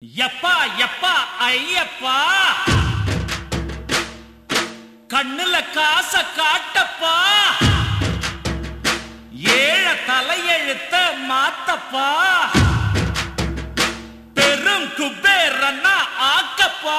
எப்பா எப்பா ஐயப்பா. கண்ணுல காச காட்டப்பா. ஏழ தலையெழுத்த மாத்தப்பா. பெரும் குபேரன்னா ஆக்கப்பா.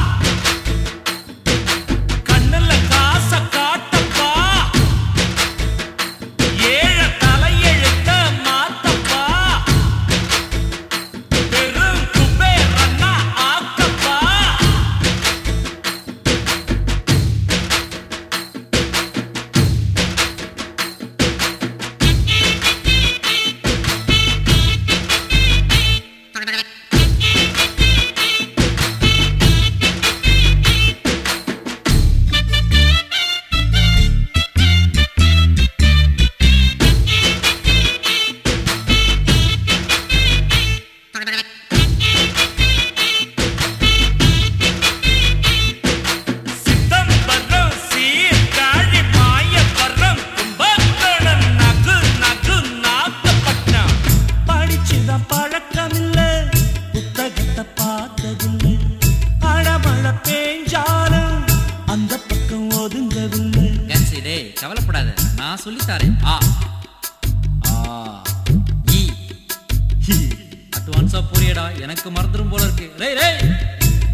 நான் சொல்லித்தாரேன் ஆ. ஆ. இ. அட்வான்ஸா புரியடா எனக்கு மறந்துடும் போல இருக்கு. ரேய் ரேய்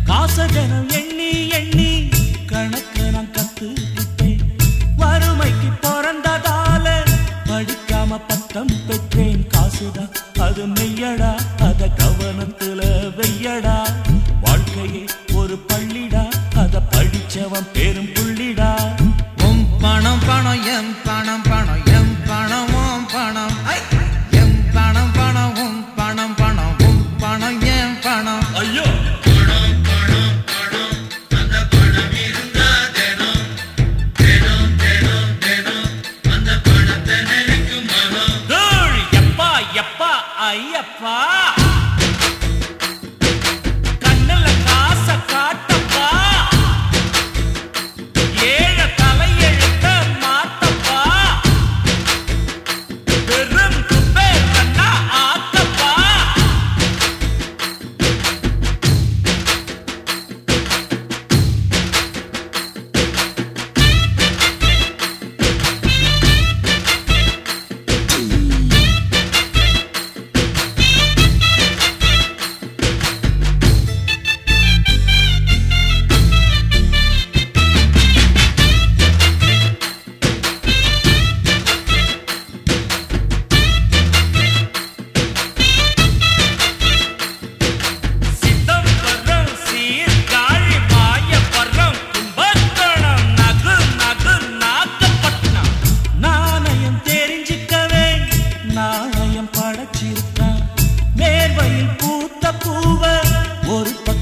காசகனம் எண்ணி எண்ணி கணக்கு நான் கத்துக்கிட்டேன். வறுமைக்கு பிறந்ததால படிக்காம பட்டம் பெற்றேன். காசுடா அது மெய்யடா. அத கவனத்துல வெய்யடா வாழ்க்கையே ஒரு பள்ளிடா. அத படிச்சவன் பே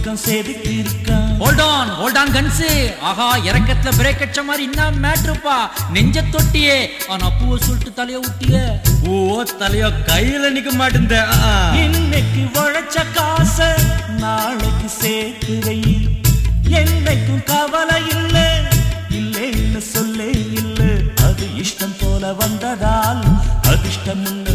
ஒரு பக்கம் செதுக்கியிருக்கான் ஹோல்ட் ஆன் ஹோல்ட் ஆன் கன்ஸு ஆஹா இறக்கத்துல பிரேக் அடிச்ச மாதிரி என்ன மேட்ருப்பா? நெஞ்ச தொட்டியே. ஆனா பூவை சொல்லிட்டு தலைய ஊட்டிய. ஓ தலையோ கையில நிக்க மாட்டேந்த இன்னைக்கு உழைச்ச காச நாளைக்கு சேர்த்து வை. என்னைக்கும் கவலை இல்ல. இல்லைன்னு சொல்லே இல்ல. அது இஷ்டம் போல வந்ததால் அதிர்ஷ்டம் பேருங்க